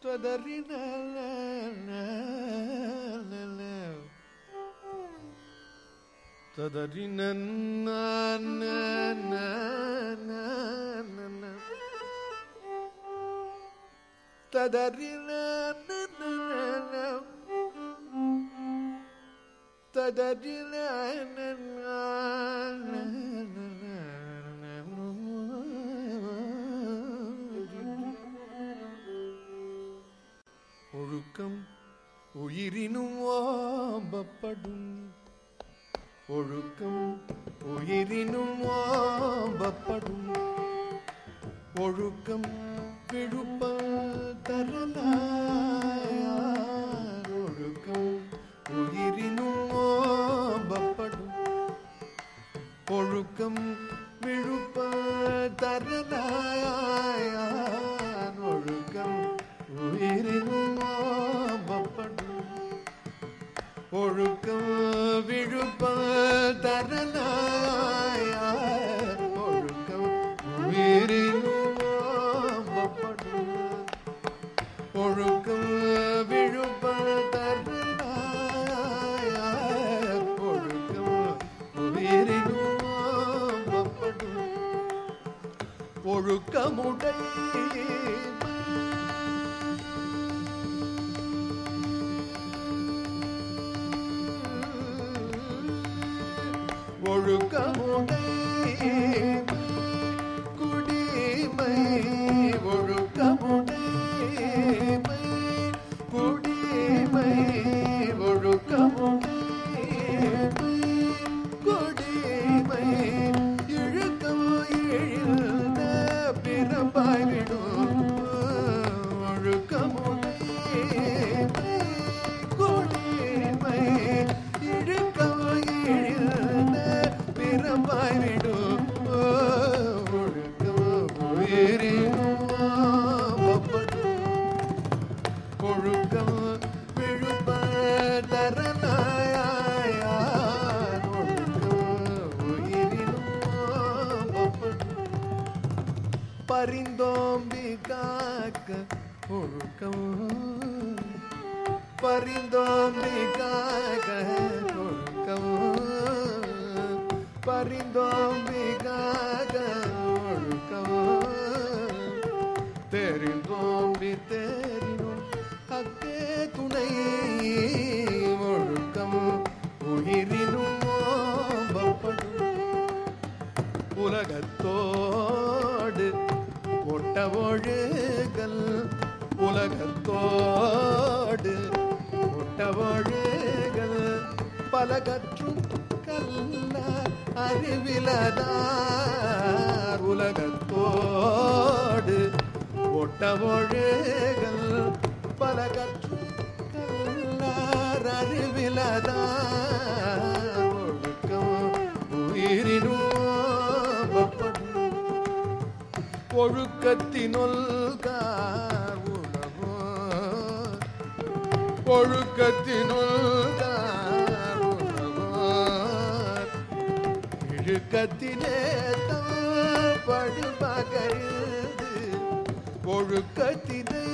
Twadarina la la la la. Twadarina na na na na na na. Na na na na. Twadarina na na. ஒழுக்கம் உயிரினும் ஓம்பப்படும். ஒழுக்கம் உயிரினும் ஓம்பப்படும். ஒழுக்கம் ஒழுக்கமுடை ஒழுக்கமுடை பரிந்தோம்பி காக்க ஒழுக்கம். பரிந்தோம்பி காக்க ஒழுக்கம். பரிந்தோம்பி காக்க ஒழுக்கம். தெரிந்தோம்பி தேரினும் அக்கே துணை ஒழுக்கம். உயிரினும் ஓம்பப்படும் உலகத்தோடு கொட்ட ஒழுகல் உலகத்தோடு கொட்ட ஒழுகல் பல கற்றும் கல்ல அறிவிலதார் உலகத்தோடு கொட்ட ஒழுகல் பல கற்றும் கல்லார் அறிவிலதார் ஒழுக்கத்தினொல்கார் உணவோ ஒழுக்கத்தினொல்கார் உணவோ இழுக்கத்திலே படுபகழ்ந்து ஒழுக்கத்தினை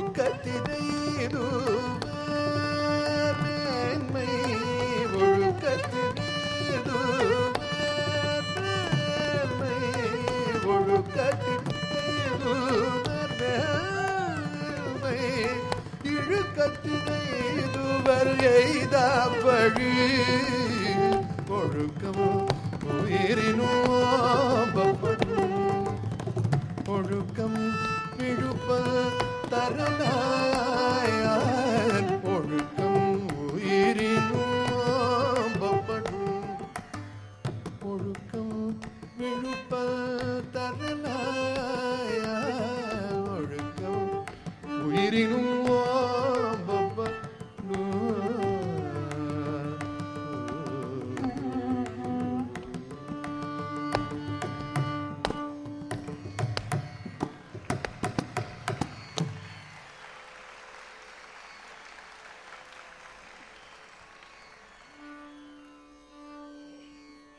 ஒழுக்கத்தினை மேன்மை ஒழுக்கத்தினை மேன்மை ஒழுக்கத்தினை மேன்மை இழுக்கத்தினை இதுவர் ஒழுக்கம் உயிரினும் ஒழுக்கம் தரலாயார் ஒழுக்கம் உயிரினும் ஒழுக்கம் விழுப்ப தரலாயார் ஒழுக்கம் உயிரினும்